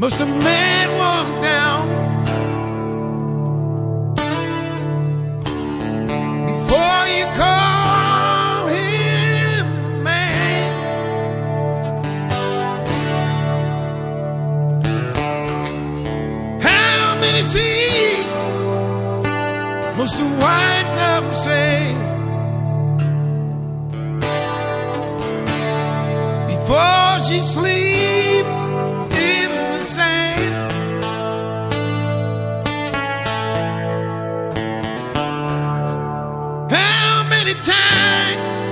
Must a man walk down before you call him man? How many seas must a white dove many times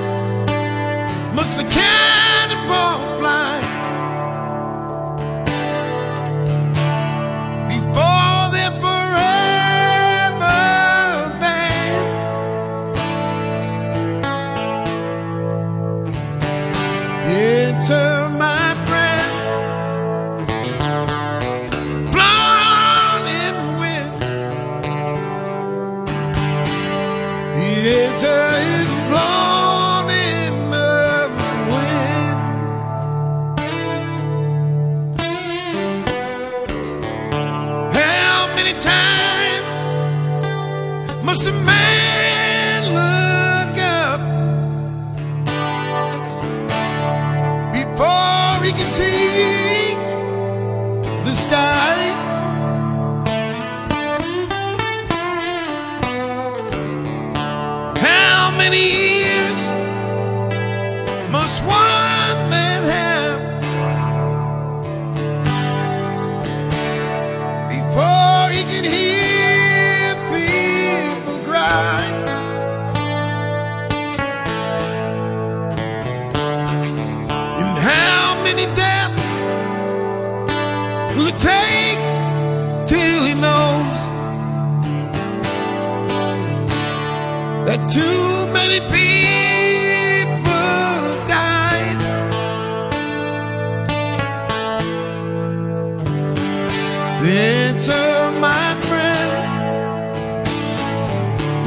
must the cannonballs fly before they're forever banned? Enter The answer is blown And how many deaths will it take till he knows? that too many people died. My